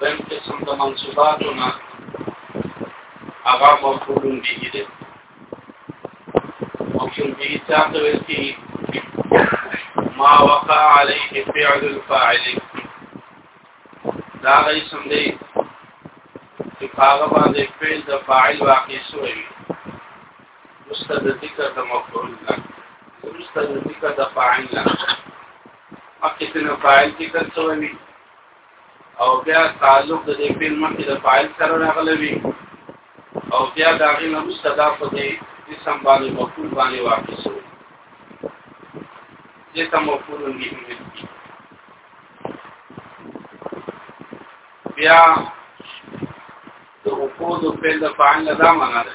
بل قسم د منصوباتو نه هغه مفعول به دي مفعول به څنګه ویل کی ما وقع عليه فعل الفاعل دا غي سم دی چې هغه باندې فعل د فاعل واقع شوی وروسته د ذکر د مفعول نه وروسته د ذکر د فاعل نه مخکې څنګه فاعل ذکر شوی وي او بیا تعلق د دې فعل مخکې د فاعل سره راغلی وي او بیا د هغې نه وروسته دا په دې اسم باندې مفعول باندې واقع شوی دې ته مفعول به ویل بیا د وقود فعل د فاعل نه دا معنا ده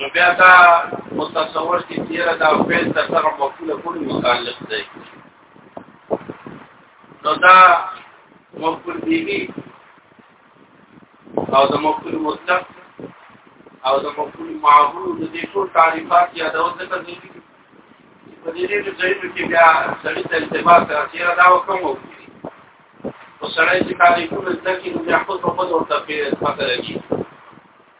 نو بیا دا متصور چې تیرا دا فعل د سره مفعول کول متعلق دی نو دا مفعول دیږي او د مفعول مطلق او د مفعول معقول د دې ټول تعریفات یا د وځه کوي په دې ډېر ځای کې بیا سړی ته التباس راځي را دا وکم او سړی چې کاري کوم ځکه نو بیا خپل په خپل ورته په خاطر کې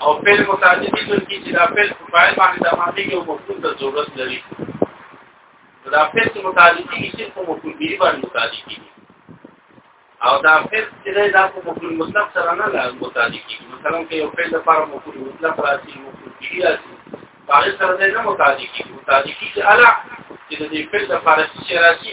او فعل متعدی دي چې چې دا فعل په فاعل باندې د معنی یو مفهوم ته ضرورت لري دا فعل چې متعدی دي چې په مفهوم دی باندې متعدی دي او دا فعل چې دا په مفهوم مطلق سره نه لا متعدی دي مثلا که یو فعل لپاره مفهوم مطلق راځي مفهوم دی راځي هغه سره نه متعدی دي متعدی دي چې الا چې د دې فعل لپاره چې راځي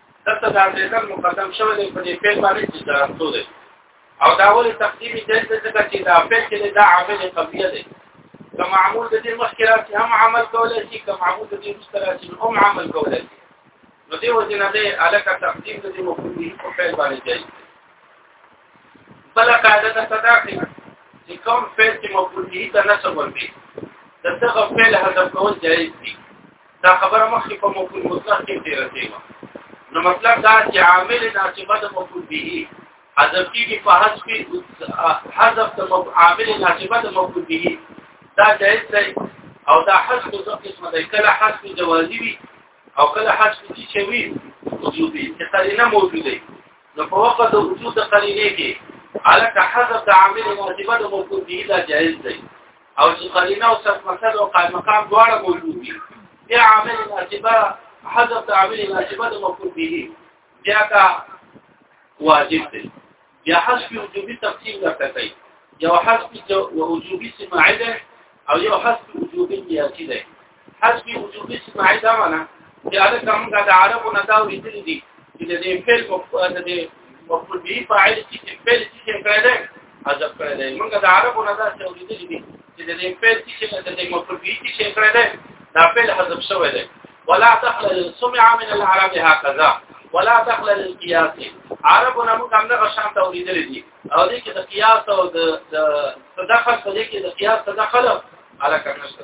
دلته دا ذکر مقدم شوی دی په دې پیل باندې چې درستو دی او دا ولې تقدیم دی ځکه چې دا پیل کې دا عامل قبلیه دی که معمول د دې مخکې راځي هم عمل کولای شي که معمول د دې وروسته راځي هم عمل کولای شي نو دې وجه نه دی الکه تقدیم د دې مفهوم دی په پیل باندې جایز دی بل قاعده ده صدا کې چې کوم فعل چې مفعول به ته نسب ورکړي دغه فعل حذف کول جایز دی دا خبره مخکې په مفعول مطلق کې تیر شوی نو مطلب دا چې عامل ناسبه د مفعول به حذف کیږي په حذف حذف د عامل ناسبه د مفعول به دا جائز دی او دا حذف د قسمه دی کله حذف جوازي وي او کله حذف دي چې وي وجودي چې قرینه موجوده نو په وخت د وجود قرینه کې علاقه حذف د عامل ناسبه د مفعول به دا جائز دی او چې قرینه او صرف مقصد او قائم مقام دواړه موجود دي بیا عامل ناسبه حذف د عامل ناسبه د مفعول به بیا کا واجب دی بیا حذف وجوبي تقسیم درته کوي یو حذف وجوبي سماعي ده او یو حذف وجوبي قياسي ده حسبي وجوبي سماعي دا معنا چې هغه کوم دا د عربو نه دا ویل دي چې د دې فعل مفعول د دې مفعول به فاعل چې فعل چې کړی دی حذف کړی دی موږ د عربو نه دا څه ویل دي چې د دې فعل چې د دې مفعول به چې کړی دی دا فعل حذف شوی دی ولا تخلل سمع من العرب هكذا ولا تخلل القياس عربو نه موږ هم دغه شان تولیدل دي او دې کې د قياس او د تدخل په دې کې د قياس تدخل علاقه نشته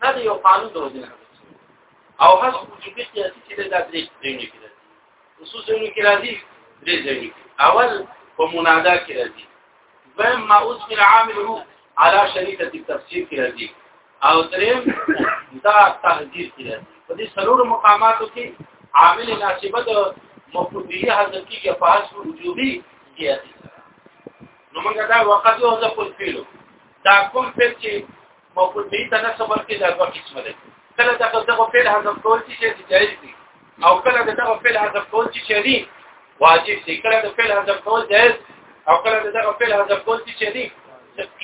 دا یو قانون د وجه او هغه وجوبي سیاسي چې دا درې ځایونه کې راځي خصوصا نو کې راځي درې ځایونه کې اول په منادا کې راځي دویم ما اوس من عامل هو على شريطه التفسير کې راځي او دریم دا تحذير کې راځي په دې سرور مقاماتو کې عامل ناسبه د مفروضیه حضرت کې په حس وجوبي سیاسي نو موږ دا وقته او ځکه فعل دا کوم فعل چې مفعول به ته نسب ورکړي دا دوه قسمه دي کله دا دغه فعل حذف کول چې جائز دي او کله دا دغه فعل حذف کول چې شرعي واجب دي کله دا فعل حذف کول جائز او کله دا دغه فعل حذف کول چې شرعي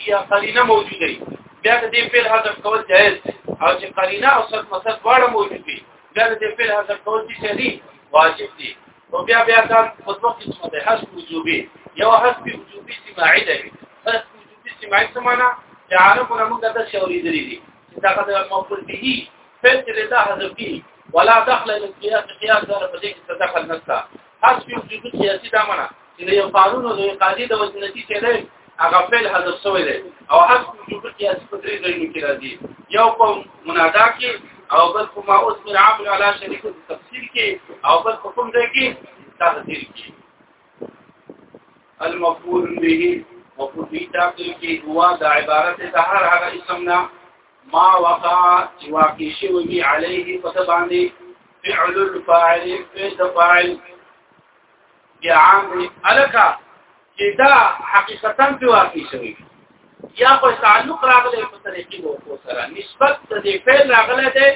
یا قرینه موجوده دي بیا د دې فعل حذف کول جائز او چې قرینه او صد مصد واړه موجود دي بیا د دې فعل حذف کول چې شرعي واجب دي او بیا بیا دا مطلق قسمه ده حذف وجوبي یو حذف وجوبي سماعي ده بس وجوب استعمال سمانا چې عرب موږ د شوري دري دي چې دا قد مفعول به فعل چې دا حذف کی ولا دخل للقياس قياس دار په دې کې دخل نشته حذف وجوب سیاسي دا معنا چې یو قانون او یو قاعده د وجه نتیجه ده هغه فعل حذف شوی دی او حذف وجوب سیاسي په درې ځایونو کې راځي یو په منادا کې او بل کومه اوس من عامل علی شریک تفسیر کې او بل کوم ځای کې تفسیر کې المفعول به مفعول به تاکل کې هو دا عبارت ده هر هغه اسم نه ما وقع چې واقع شوی عليه پس باندې فعل الفاعل فعل فاعل یا عام الکا چې دا حقیقتا په واقع شوی یا په تعلق راغلی په طریقې وو سره نسبت د دې فعل راغلی دی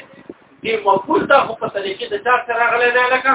د مفعول ته په طریقې د چا سره راغلی دی لکه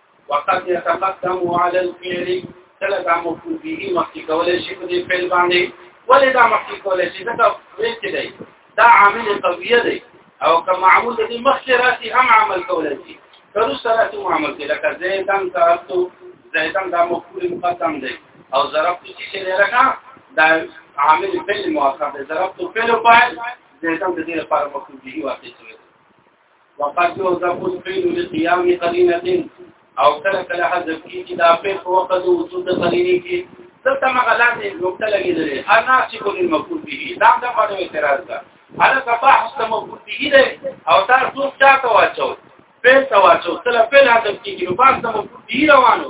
وقد يتقدم على الفعل کله دا مفعول به مخکې کولای شي په دې فعل باندې ولې دا مخکې کولای شي دا ویل کې دی دا عامل قویه دی او که معمول دې مخکې راسي هم عمل کولای شي تر سره ته عمل کې لکه زیدان تاسو زیدان دا مفعول مقدم دی او ضرب چې شي لرګه دا عامل فعل مؤخر دی ضرب تو فعل فاعل زیدان د دې لپاره مفعول به واقع شوی وقد يوظف الفعل لقيام قرينه او کله کله حذف کیږي دا په وخت د وجود قرینه کې دلته مغلان دې نقطه لګیدلې انا چې کوم مفعول به دا د باندې اعتراض ده هغه صفاح سم مفعول به دې او دا څوک چاته واچو په تواچو تل په حذف کیږي نو باندې مفعول به روانو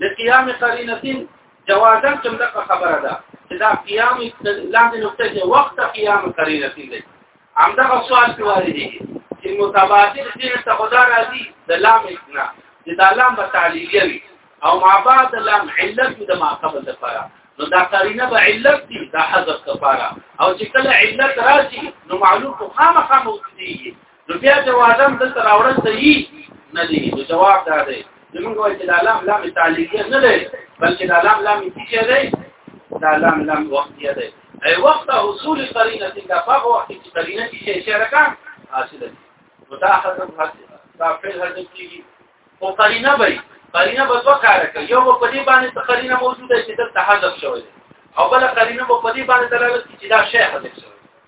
د قیام قرینتین جوازا کوم د خبره ده چې دا قیام لاندې نقطه کې وخت قیام قرینتین دی همدغه سوال کې وارد دي چې متبادل دې ته خدا راځي د لام نه چې دا لام به تعلیلیه وي او ما بعد لام علت د ما قبل لپاره نو دا قرینه به علت دي دا حذف لپاره او چې کله علت راشي نو معلوم خامخا موجودي نو بیا جوازم د تر اورن صحیح نه دی نو جواب دا دی زمونږ وایي چې د لام لام تعلیقیه نه دی بلکې د لام لام څه دی د لام لام وقتیه دی ای وقت حصول قرینه څنګه په وخت کې قرینه کې شرکه حاصل دی نو دا حضرت حاصل دا فعل حاصل کیږي او قرینه به قرینه به دوه کار کوي یو په دې باندې ته قرینه موجوده چې د تحذف شوی او بل قرینه په دې باندې دلالت کوي چې دا شی حذف شوی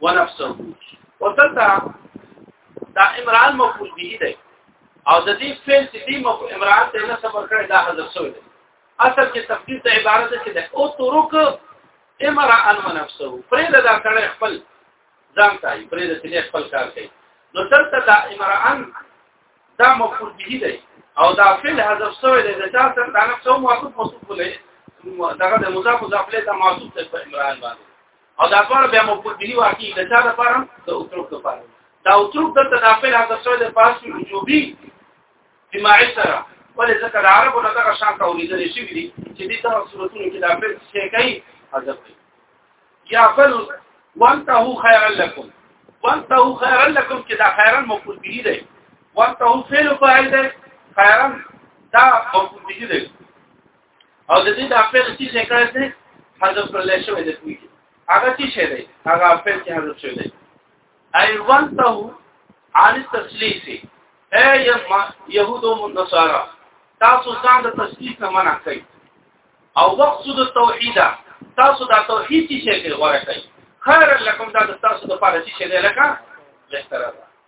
ونفسه وتلتا دا امران مفعول به دی او د دې فعل چې دی مفعول امران ته نه صبر کړی دا حذف شوی دی اصل کې تفسیر ته عبارت ده چې د او ترک امران ونفسه پرې دا کړه خپل ځان ته پرې د سینې خپل کار کوي نو دلته دا امران دا مفعول به دی او دا فعل حذف شوی دی دا څنګه دا نفسه موافق موصوف ولې دغه د مضاف مضاف له معصوب ته په عمران باندې او دا کار بیا مفعول به واقعي د چا لپاره د اتروک لپاره دا اتروک د تدافل هغه څه د پاس وجوبي جماعت سره ولې ځکه د عربو نه دغه شان تولیدل شي دي چې دې ته صورتونو کې دا په څه کوي حذف کوي یا فل وانتهو خیرا لكم وانتهو خیرا لكم چې دا خیرا مفعول به دی وانتهو فعل فاعل دی خیرا دا مفعول به دی او د دې د خپل چې څه کړی دی حذف کړل شوی دی کوي هغه څه شی دی هغه خپل چې حذف شوی دی اي ولته عن التسليس اي يهود والنصارى تاسو ځان د تسليس نه منع کړئ او وقصد التوحيد تاسو دا توحید چې شي غوړه کوي خیر لکم دا تاسو د پاره چې شي لکه بهتره ده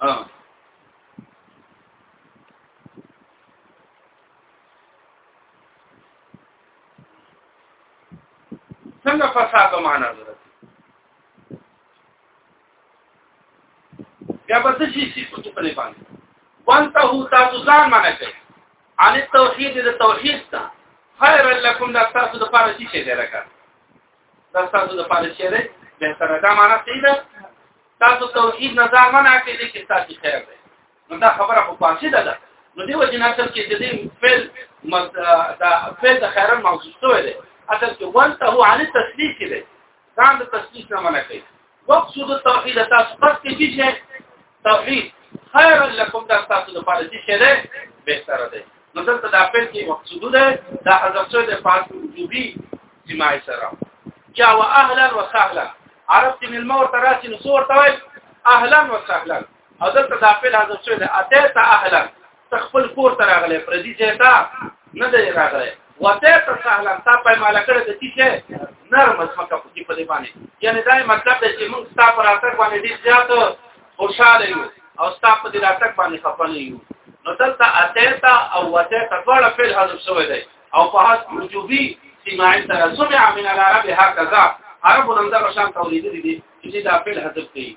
اه څنګه فساد معنا ده بیا به څه شي چې په ټکو نه باندې وانته هو تاسو ځان معنا کوي ان توحید د توحید ته خیر لکم دا تاسو د پاره شي چې لرکه دا تاسو د پاره چې ده به سره دا معنا څه ده تاسو توحید نظر منع کړئ چې تاسو خیر ده نو دا خبره خو پاسې ده ده نو دی وجه نه اصل کې د دې فعل دا فعل د خیرن موجود شوی دی اصل کې ولته هو عن التسلیث دی ځان د تسلیث نه منع کوي مقصود التوحید تاسو پس کې شي شي توحید خیر لکم دا تاسو د پاره شي شي ده به سره ده نو دلته د خپل کې مقصود ده دا حذف شوی د پاس وجوبي سمای سره یا واهلا وسهلا عرفت من المور تراسي نصور توي اهلا وسهلا او دلته د خپل حذف شوی د اته ته اهلا تخپل کور ته راغلی پردي ځای ته نه دی راغلی وته ته سهلا تا په مال کړه د چې شي نرم ځمکه په دې په دې باندې یعنی دا مطلب دی چې موږ ستا پر اثر باندې ډیر زیات خوشاله یو او ستا په دې اثر باندې خپه نه یو نو دلته اتیتا او وته ته ټول فعل حذف شوی دی او په هغه وجوبي سماع سره سمع من العرب هكذا عربو نن دا شان تولیدي دي چې دا فعل حذف کوي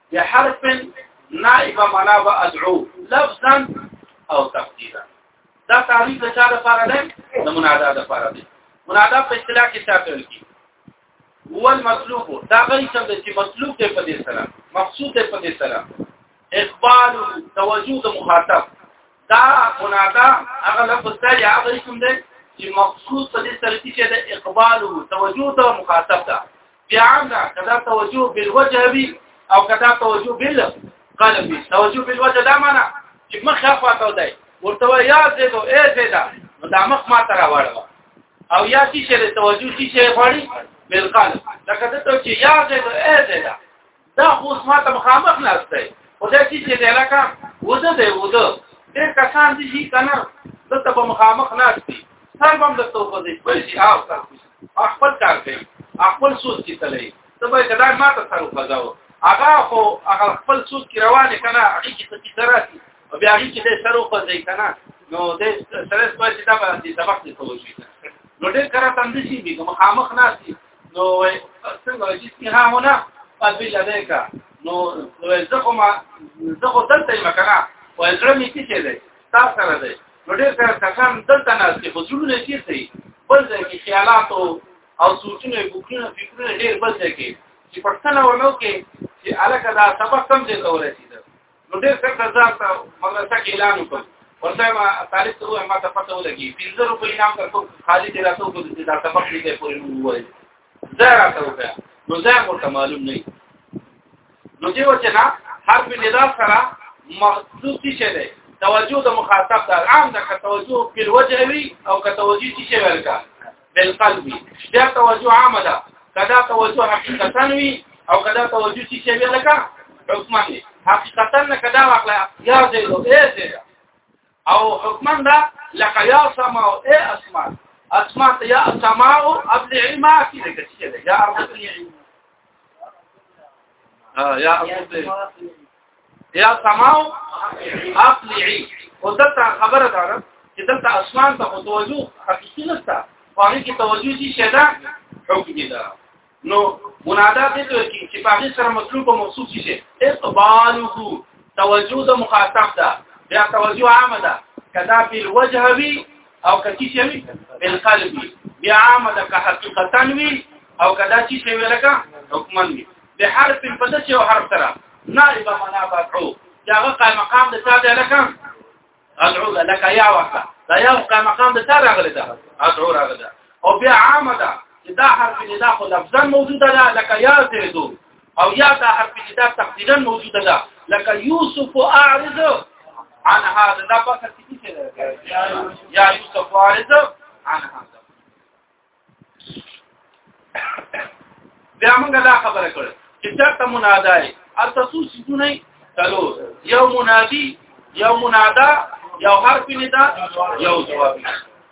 بحرف نائب معنا و ادعو لفظا او تقديرا دا تعریف د چا لپاره ده د منادا لپاره ده منادا په اصطلاح کې څه ویل کی هو المطلوب دا غي څه د چې مطلوب دی په دې سره مقصود دی په دې سره اقبال توجه د مخاطب دا منادا هغه لفظ دی هغه کوم دی چې مقصود په دې سره چې د اقبال توجه د مخاطب ده بیا عام ده کدا توجه بالوجه وی او کدا توجه بال قلب وی توجه بالوجه دا معنا چې مخ اخوا ته دی ورته یا زیدو اے زیدا نو دا مخ ما تر راوړو او یا چې شه توجه چې شه غواړي بالقلب دا کدا ته چې یا زیدو اے زیدا دا خو اوس ما ته مخامخ ناست دی خو دا چې چې دی لکه وده دی وده ډېر کسان دي چې که نه دلته به مخامخ ناست دي سر به هم درته وخوځي بل شي او سر خپل کار کوي خپل سوچ کې تللی ته به کدا ما ته سر وخځاو هغه خو هغه خپل سوچ کې روان دی که نه هغې کې څه کیسه راسي او بیا هغې کې دی سر وخځوي که نه نو دی سره سپه چې دا به دې سبق دې کولی شي نو ډېر کره تندې شي دي که مخامخ ناست دي نو وای څنګه چې ها هونه قبل لديك نو نو زه خو ما زه خو دلته ما کنه وای زړه مې کې شه دی تاسو سره دی نو ډېر سره کسان دلته نه چې خو جوړ نه شي سي بل ځای کې خیالات او سوچونه فکرونه فکرونه ډېر بل ځای کې چې پښتنه ورنو کې چې الکه دا سبق سم دې ته ورسېد نو ډېر څه ځان ته مدرسه کې اعلان وکړ ورته ما طالب ته ما ته پته ولګي 15 روپۍ انعام درکو خالي دې راته وګورئ چې دا سبق دې پورې مو وایي زه راته وکړه نو زه ورته معلوم نه نو دې وجه نه هر په ندا سره مخصوص شي دی توجه د مخاطب د عام د توجه په وجه وي او که توجه شي ورکا بالقلب دا توجه عامه ده کدا توجه حقیقتا وي او کدا توجه چې شی بیا لکه حکما دي حقیقتا نه کدا واقعا یا زید او ای زید او حکما دا لکه یا سما او ای اسمان اسماء یا سماء ابلع ما في ذلك الشيء يا ارض العلم یا یا سماو اقلعی او دلته خبره ده چې دلته اسمان ته توجه حقیقي نشته باندې کې توجه شي شدا حکمي ده نو منادا دې ته کې چې په سره مطلوب او موصوف شي اقباله توجه د مخاطب ده بیا توجه عامه ده کدا په الوجه وی او کچی شي وي بالقلب بیا عامه د حقیقتا وي او کدا چی شي لکه حکمن وي به حرف په دې او حرف سره نائب معنا بدعو داغه قائم مقام د تابع لکه ادعو لك يا وقت دا یو قائم مقام د تابع غل ده ادعو راغله او بیا عامه ده دا حرف نه دا خو لفظا موجوده ده لکه یا زیدو او یا دا حرف چې دا تقدیرا موجود ده لکه یوسف اعرض عن هذا دا په کتي کې یا یوسف اعرض عن هذا بیا موږ دا خبره کړو چې چاته منادای ارتسو سونه تلو یو منادی یو منادا یو حرف ندا یو جواب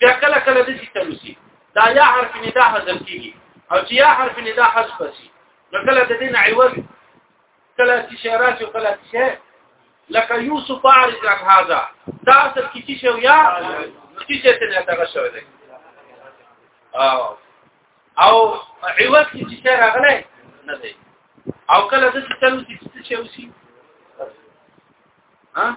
بیا کله کله د څه تمسی دا یا حرف ندا حذف کیږي او چې یا حرف ندا حذف شي نو کله د دین عوض کله چې شعرات او کله چې لکه یوسف عارض عن هذا دا اصل کې چې شو یا چې څه ته نه تاګه شوی دی او او عوض کې چې راغلی نه دی او کله د څه تلو چې څه شي ها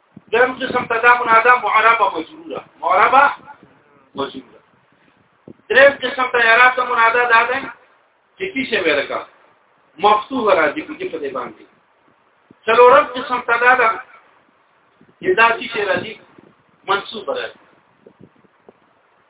دیم قسم ته دا منادا معربه مجروره معربه مجروره دریم قسم ته اعراب ته منادا دا ده چې کی څه ورکا مفتوح راځي په دې په دې باندې څلورم قسم ته دا ده چې دا چې راځي منصوب راځي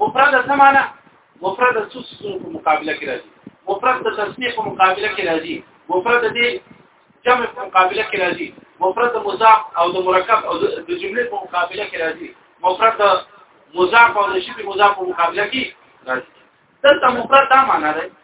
مفرد څه معنا مفرد د څه څه په مقابله کې راځي مفرد د تصنیف په مقابله کې راځي مفرد د جمع په مقابله کې راځي مفرد مضاف او د مرکب او د جملې په مقابله کې راځي مفرد مضاف او د شبه مضاف په مقابله کې راځي دلته مفرد دا معنا ده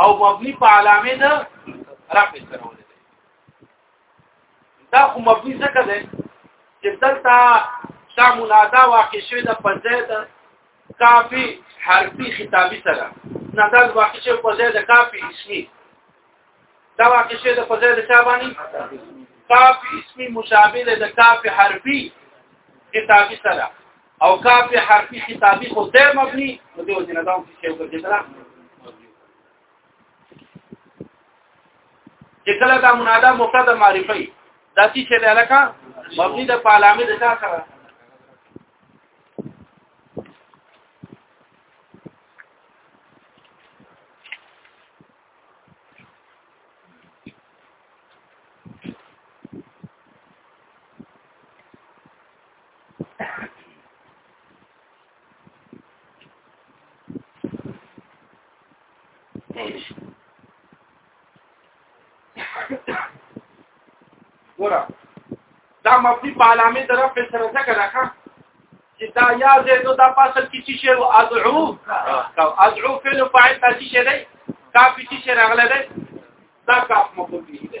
او مبني په علامه ده رفع سره ولې دا خو مبني څه ده چې دلته شا منادا واقع شوی د پنځه ده کافی حرفی خطابی سره نه دا واقع شوی په ځای د کافی اسمی دا واقع شوی د په ځای د چا باندې کافی اسمی مشابه ده د کافی حرفی خطابی سره او کاف حرفي خطابي خو ده مبني نو دی وجنه دا څه شی وکړي چې کله دا منادا مفرد معرفي دا چې څه ده لکه مبني د پالامي د څه سره ګوره دا مبني په علامه طرف په سره څه کړه چې دا یا زیدو دا پاسل کې چې شی او ادعو او ادعو فعل فاعل تاسو شی دی کافي چې شی راغله ده دا کاف مفعول به دی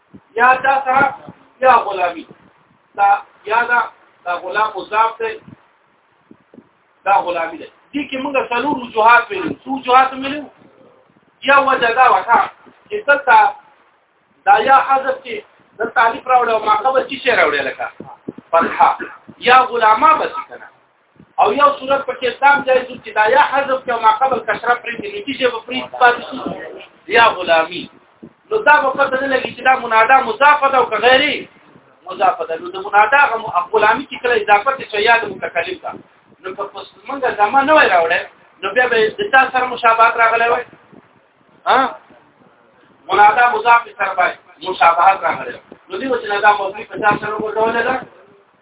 یا دا سره یا غلامی دا یا دا دا غلام مضاف دی دا غلامی دی دي کې موږ څلور وجوهات ویلو څو وجوهات ویلو یا وجه دا وتا چې دلته دا یا حذف کې د تعریف راوړل او ماقبه چې شی راوړل لکه فتحه یا غلامه بس کنه او یو صورت په کې دام جایز چې دا یا حذف کې ما قبل کسره پرې دي نتیجه به پرې پاتې شي یا غلامی نو دا په پته نه لګي چې دا منادا مضافه ده او غیري مضافه ده نو د منادا غو غلامی کې کله اضافه ته سیاد متکلم ده نو په پسمنګه زما نه وای راوړل نو بیا به د تا سره مشابهت راغلی وای ها منادا مضاف سره به مشابهت راغلی نو دی چې دا مبني په ځان سره وګورل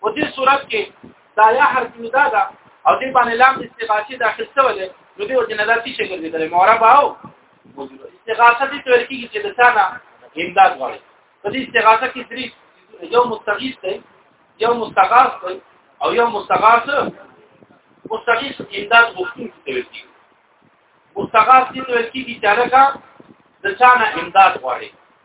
په دې صورت کې دا یا حرف ندا ده او دې باندې لام استغاثه داخل شوی دی نو دې وجه نه دا څه شي ګرځیدل معرب او استغاثه دې تور کېږي چې د ثانا امداد غواړي په دې استغاثه کې درې یو مستغیث دی یو مستغاث دی او یو مستغاث مستغیث امداد غوښتونکی تور کېږي مستغاث دې تور کېږي چې هغه د ثانا امداد غواړي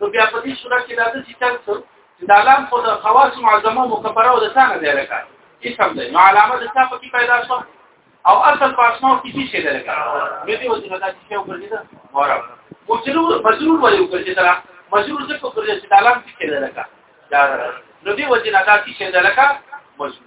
نو بیا په دې صورت کې دا د ستل څو چې د علام خو د خواص معظمه مکبره او د ثانه دی لکه اسم دی نو علامه د ثابت کې پیدا شو او اصل په اسماء کې څه شی دی لکه نو دې وځي دا چې یو ګرځي دا مورا مجرور مجرور ولې وګرځي دا مجرور څه کو ګرځي چې علام کې دی لکه دا نو دې وځي دا چې شی دی لکه مجرور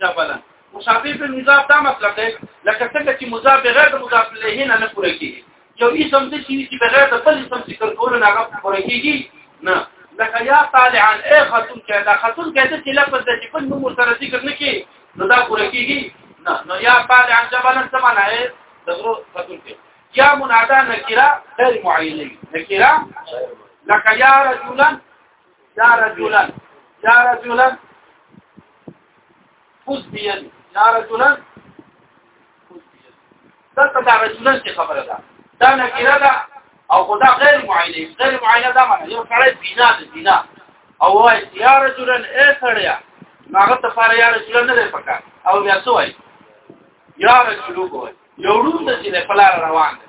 جبلا مشابه په مضاف دا مطلب دی لکه څنګه چې مضاف بغیر د مضاف الیه نه نه پوره کیږي یو اسم د شي چې بغیر د بل اسم ذکر کول نه هغه پوره کیږي نه لکه یا طالعا ای خاتون کې دا خاتون کې چې لفظ د خپل نوم سره ذکر نه کی نو دا پوره کیږي نه نو یا طالعا جبلا سمانا ای دغه خاتون کې یا منادا نکره غیر معینه نکره لکه یا رجلا یا رجلا یا رجلا خذ بيدي يا رجلا خذ بيدي دلته دا رجلا څه خبره ده دا نکره ده او خدا غیر معینه غیر معینه دا معنی یو سړی بنا ده بنا او وای یا رجلا اے سړیا هغه ته فار یا رجلا نه ده پکا او بیا سوای یا رجلو ګوي یو ډول چې په لار روان دی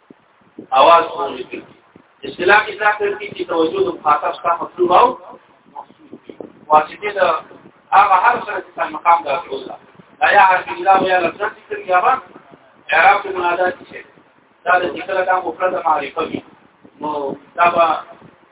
اواز کوي کې اصطلاح کې دا کوي چې توجه د خاطر څخه مطلوب او واسطه د هغه هر سره چې مقام دا ټول لا یا حرف الا یا لفظ ذکر یا را اعراب منادات شي دا د ذکر د مفرد معرفه وي نو دا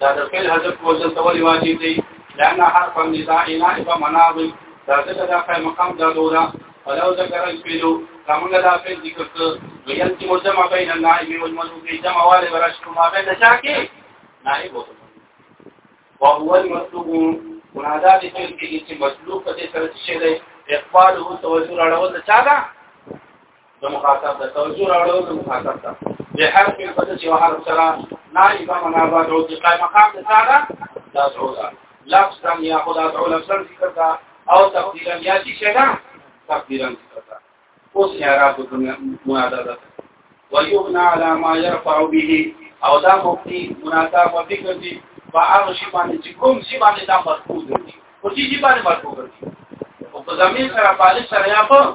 دا د فعل حذف کول د سوال واجب دی لأن حرف النساء نائب مناض دا ځکه دا قائم مقام دا دورا ولو ذکر الفعل کمنګ دا فعل ذکر کړ ویل چې مجمع بین النائب والمنوب جمع والے ورشت ما بین چا کې نائب وهو المطلوب منادا دې فعل کې چې مطلوب په دې سره څه دی اقبال هو توجه راړول چا دا د مخاطب د توجه راوړو د مخاطب ته د هر په بدل چې وحر سره نائب معنا بعد او د قائم مقام د سره دا ټوله لفظ تم یا خدا تعالی لفظ ذکر کا او تقدیرا یا چې شدا تقدیرا ذکر کا اوس یا را په دنیا منادات ويغنى على ما يرفع به او دا مفتی مناتا په فکر دي په هغه شی باندې چې کوم شی باندې دا مرکوز دي او چې شی باندې مرکوز دي او په زمين سره پالش سره یا په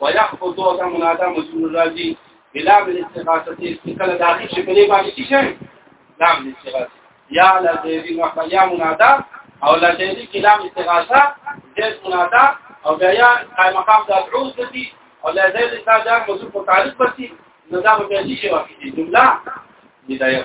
ويحفظ او دا منادا مجرور راځي بلا من استغاثه کله داخل شي په دې باندې چې شي لام استغاثه یا لذي وقع یا منادا او لذي کلام استغاثه زید منادا او بیا قائم مقام د ادعو دي او لذي استاجار موضوع متعلق بسي نو دا به شي واقعي جمله بدايه